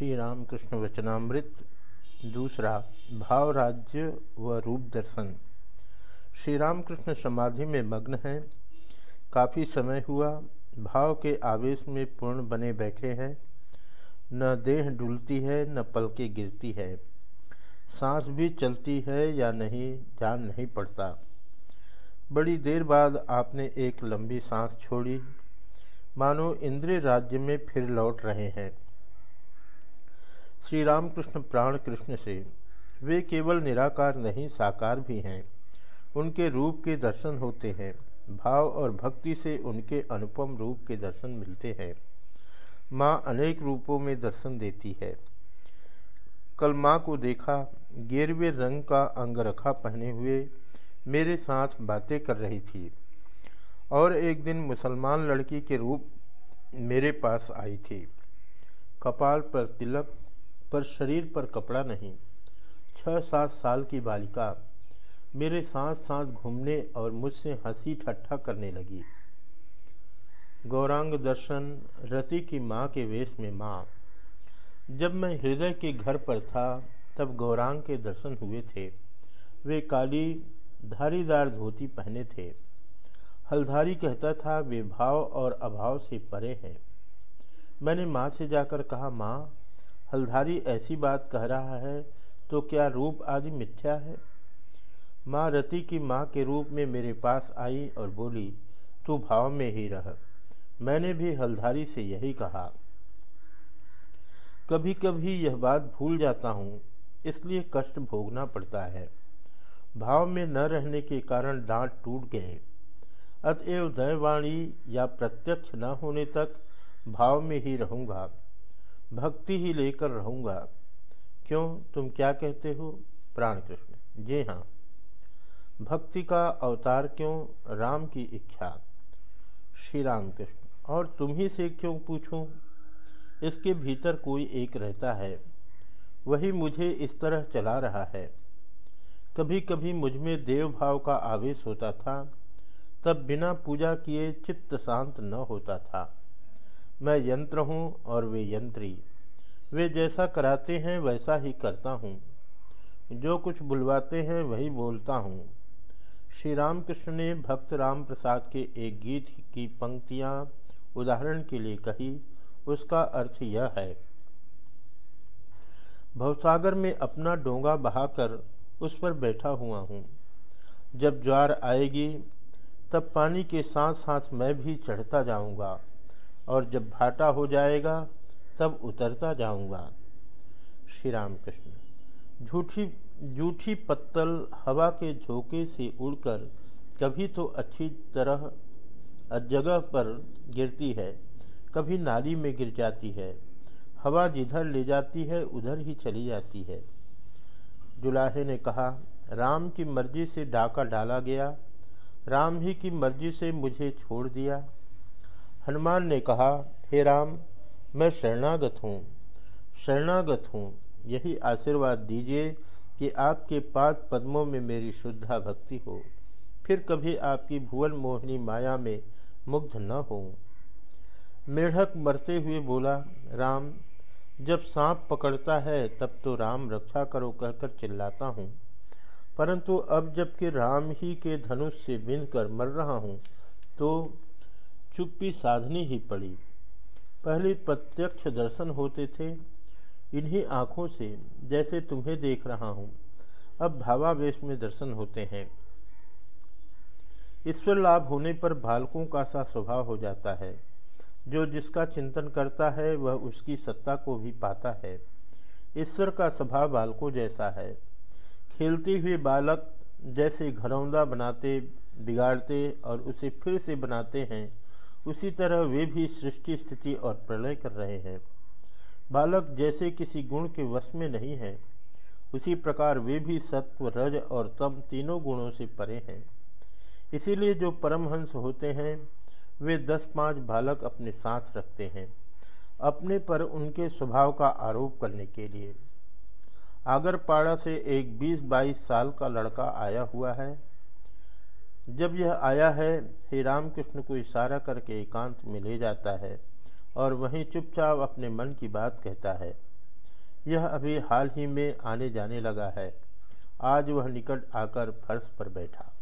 श्री रामकृष्ण वचनामृत, दूसरा भाव राज्य व रूप दर्शन। श्री रामकृष्ण समाधि में मग्न हैं, काफ़ी समय हुआ, भाव के आवेश में पूर्ण बने बैठे हैं। न देह डुलती है, न पलके गिरती है। सांस भी चलती है या नहीं जान नहीं पड़ता। बड़ी देर बाद आपने एक लंबी सांस छोड़ी। मानो इंद्रिय राज्य में फिर लौट रहे हैं। श्री रामकृष्ण प्राण कृष्ण से। वे केवल निराकार नहीं, साकार भी हैं। उनके रूप के दर्शन होते हैं। भाव और भक्ति से उनके अनुपम रूप के दर्शन मिलते हैं। माँ अनेक रूपों में दर्शन देती है। कल माँ को देखा, गेरवे रंग का अंगरखा पहने हुए मेरे साथ बातें कर रही थी। और एक दिन मुसलमान लड़की के रूप मेरे पास आई थी। कपाल पर तिलक पर शरीर पर कपड़ा नहीं। छः सात साल की बालिका मेरे साथ साथ घूमने और मुझसे हँसी ठट्ठा करने लगी। गौरांग दर्शन रति की माँ के वेश में माँ। जब मैं हृदय के घर पर था, तब गौरांग के दर्शन हुए थे। वे काली, धारीदार धोती पहने थे। हल्धारी कहता था, वे भाव और अभाव से परे हैं। मैंने माँ से जाकर कहा, माँ हल्धारी ऐसी बात कह रहा है तो क्या रूप आदि मिथ्या है? माँ रति की माँ के रूप में मेरे पास आई और बोली, तू भाव में ही रह। मैंने भी हल्धारी से यही कहा। कभी कभी यह बात भूल जाता हूँ, इसलिए कष्ट भोगना पड़ता है। भाव में न रहने के कारण दांत टूट गए। अतएव दैवाणी या प्रत्यक्ष न होने तक भाव में ही रहूँगा। भक्ति ही लेकर रहूँगा। क्यों? तुम क्या कहते हो? प्राण कृष्ण। जी हाँ। भक्ति का अवतार क्यों? राम की इच्छा। श्री राम कृष्ण। और तुम ही से क्यों पूछूँ? इसके भीतर कोई एक रहता है। वही मुझे इस तरह चला रहा है। कभी कभी मुझमें देव भाव का आवेश होता था। तब बिना पूजा किए चित्त शांत न होता था। मैं यंत्र हूँ और वे यंत्री। वे जैसा कराते हैं, वैसा ही करता हूँ। जो कुछ बुलवाते हैं, वही बोलता हूँ। श्री रामकृष्ण ने भक्त राम प्रसाद के एक गीत की पंक्तियाँ उदाहरण के लिए कही। उसका अर्थ यह है, भवसागर में अपना डोंगा बहाकर उस पर बैठा हुआ हूँ। जब ज्वार आएगी, तब पानी के साथ साथ मैं भी चढ़ता जाऊँगा। और जब भाटा हो जाएगा, तब उतरता जाऊँगा। श्री राम कृष्ण झूठी, जूठी पत्तल हवा के झोंके से उड़कर कभी तो अच्छी तरह जगह पर गिरती है, कभी नाली में गिर जाती है। हवा जिधर ले जाती है, उधर ही चली जाती है। जुलाहे ने कहा, राम की मर्ज़ी से डाका डाला गया, राम ही की मर्ज़ी से मुझे छोड़ दिया। हनुमान ने कहा, हे राम, मैं शरणागत हूँ। शरणागत हूँ। यही आशीर्वाद दीजिए कि आपके पाद पद्मों में मेरी शुद्धा भक्ति हो। फिर कभी आपकी भुवन मोहिनी माया में मुग्ध न हो। मेढक मरते हुए बोला, राम, जब सांप पकड़ता है, तब तो राम रक्षा करो कहकर चिल्लाता हूँ। परंतु अब जबकि राम ही के धनुष से बिन कर मर रहा हूँ तो चुप्पी साधनी ही पड़ी। पहले प्रत्यक्ष दर्शन होते थे, इन्हीं आँखों से जैसे तुम्हें देख रहा हूँ। अब भावावेश में दर्शन होते हैं। ईश्वर लाभ होने पर बालकों का सा स्वभाव हो जाता है। जो जिसका चिंतन करता है, वह उसकी सत्ता को भी पाता है। ईश्वर का स्वभाव बालकों जैसा है। खेलते हुए बालक जैसे घरौंदा बनाते, बिगाड़ते और उसे फिर से बनाते हैं उसी तरह वे भी सृष्टि, स्थिति और प्रलय कर रहे हैं। बालक जैसे किसी गुण के वश में नहीं है, उसी प्रकार वे भी सत्व, रज और तम तीनों गुणों से परे हैं। इसीलिए जो परमहंस होते हैं, वे दस पाँच बालक अपने साथ रखते हैं, अपने पर उनके स्वभाव का आरोप करने के लिए। आगरपाड़ा से एक 20-22 साल का लड़का आया हुआ है। जब यह आया है, हे रामकृष्ण को इशारा करके एकांत में ले जाता है और वहीं चुपचाप अपने मन की बात कहता है। यह अभी हाल ही में आने जाने लगा है। आज वह निकट आकर फर्श पर बैठा।